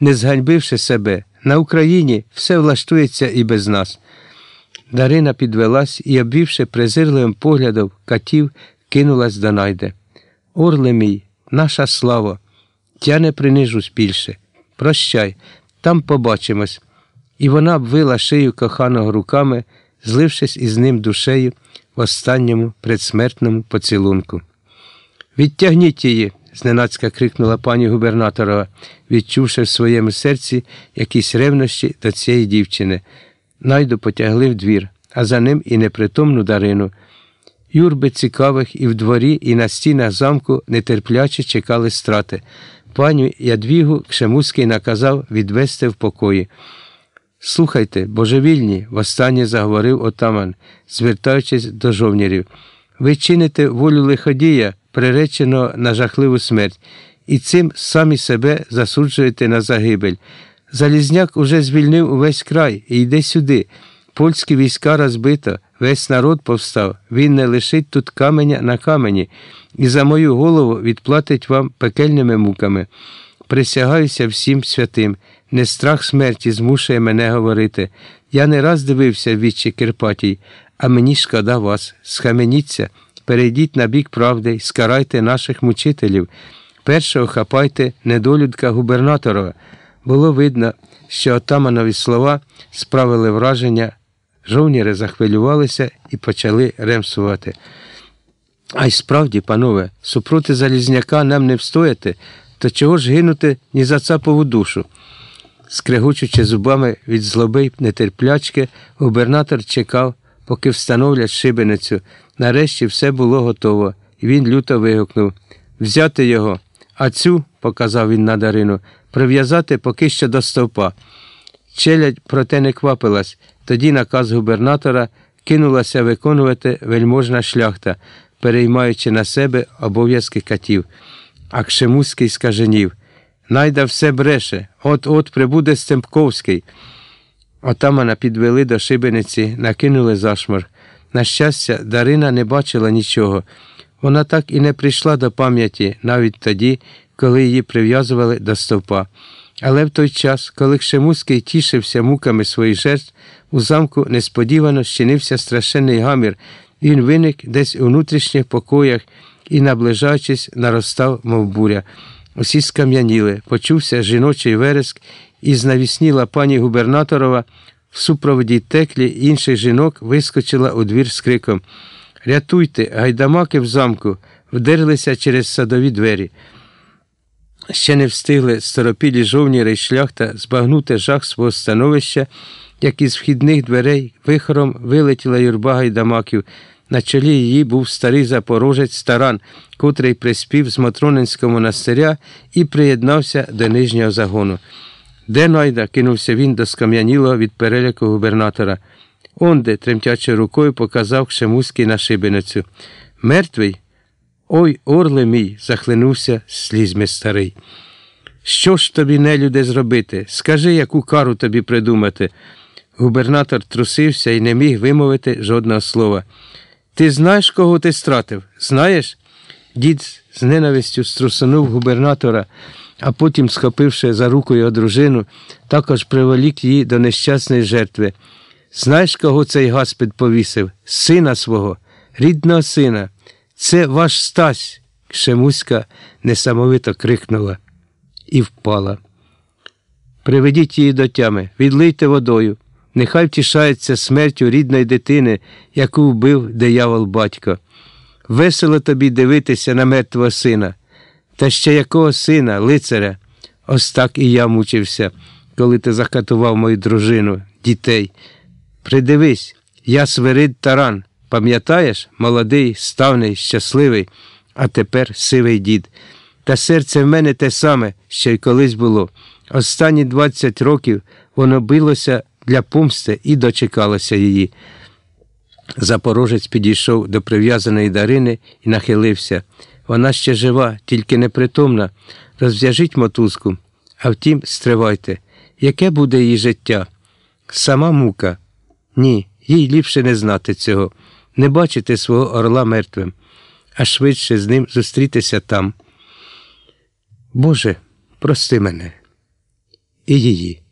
не зганьбивши себе, на Україні все влаштується і без нас. Дарина підвелась і, обвівши презирливим поглядом катів, кинулась до найде. Орле мій, наша слава, я не принижусь більше. Прощай, там побачимось. І вона обвила шию коханого руками, злившись із ним душею в останньому предсмертному поцілунку. Відтягніть її, зненацька крикнула пані губернаторова, відчувши в своєму серці якісь ревнощі до цієї дівчини. Найду потягли в двір, а за ним і непритомну Дарину. Юрби цікавих і в дворі, і на стінах замку нетерпляче чекали страти. Паню Ядвігу Кшемуський наказав відвести в покої. Слухайте, божевільні, востаннє заговорив отаман, звертаючись до жовнірів. Ви чините волю лиходія, приреченого на жахливу смерть, і цим самі себе засуджуєте на загибель. Залізняк уже звільнив увесь край і йде сюди. Польські війська розбито, весь народ повстав, він не лишить тут каменя на камені, і за мою голову відплатить вам пекельними муками. Присягаюся всім святим, не страх смерті змушує мене говорити. Я не раз дивився в вічі Кирпатій, а мені шкода вас. Схаменіться, перейдіть на бік правди й скарайте наших мучителів. Першого хапайте недолюдка губернатора. Було видно, що отаманові слова справили враження, жовніри захвилювалися і почали ремсувати. А й справді, панове, супроти Залізняка нам не встояти, то чого ж гинути ні за цапову душу? Скрегочучи зубами від злоби нетерплячки, губернатор чекав, поки встановлять шибеницю. Нарешті все було готово, він люто вигукнув Взяти його, а цю, показав він на Дарину, прив'язати поки що до стовпа. Челядь проте не квапилась, тоді наказ губернатора кинулася виконувати вельможна шляхта, переймаючи на себе обов'язки катів. Кшемуський скаженів Найда все бреше, от-от прибуде Стемпковський. Отамана підвели до шибениці, накинули зашмор. На щастя, Дарина не бачила нічого. Вона так і не прийшла до пам'яті навіть тоді, коли її прив'язували до стовпа. Але в той час, коли Кшемуський тішився муками своїх жертв, у замку несподівано щинився страшенний гамір, він виник десь у внутрішніх покоях і, наближаючись, наростав, мов буря. Усі скам'яніли, почувся жіночий вереск, і знавісніла пані губернаторова в супроводі теклі інших жінок вискочила у двір з криком Рятуйте, гайдамаки в замку, вдерлися через садові двері. Ще не встигли старопілі жовніри й шляхта збагнути жах свого становища, як із вхідних дверей вихором вилетіла юрба гайдамаків. На чолі її був старий запорожець старан, котрий приспів з Матронинського монастиря і приєднався до нижнього загону. Де найда? кинувся він до скам'янілого від переляку губернатора. Онде, тремтячи рукою, показав Кшемуський на шибеницю. Мертвий? Ой, орле мій, захлинувся слізьми старий. Що ж тобі, нелюде, зробити? Скажи, яку кару тобі придумати. Губернатор трусився і не міг вимовити жодного слова. Ти знаєш, кого ти стратив? Знаєш? Дід з ненавистю струсунув губернатора, а потім, схопивши за руку його дружину, також приволік її до нещасної жертви. Знаєш, кого цей гаспід повісив? Сина свого, рідного сина. Це ваш Стась. Кшемуська несамовито крикнула і впала. Приведіть її до тями, відлийте водою. Нехай втішається смертю рідної дитини, яку вбив диявол батько. Весело тобі дивитися на мертвого сина. Та ще якого сина, лицаря? Ось так і я мучився, коли ти закатував мою дружину, дітей. Придивись, я свирид таран. Пам'ятаєш, молодий, ставний, щасливий, а тепер сивий дід. Та серце в мене те саме, що й колись було. Останні 20 років воно билося для помсти і дочекалося її. Запорожець підійшов до прив'язаної Дарини і нахилився. Вона ще жива, тільки непритомна. Розв'яжіть мотузку. А втім, стривайте, яке буде її життя? Сама мука? Ні, їй ліпше не знати цього, не бачити свого орла мертвим, а швидше з ним зустрітися там. Боже, прости мене. і її.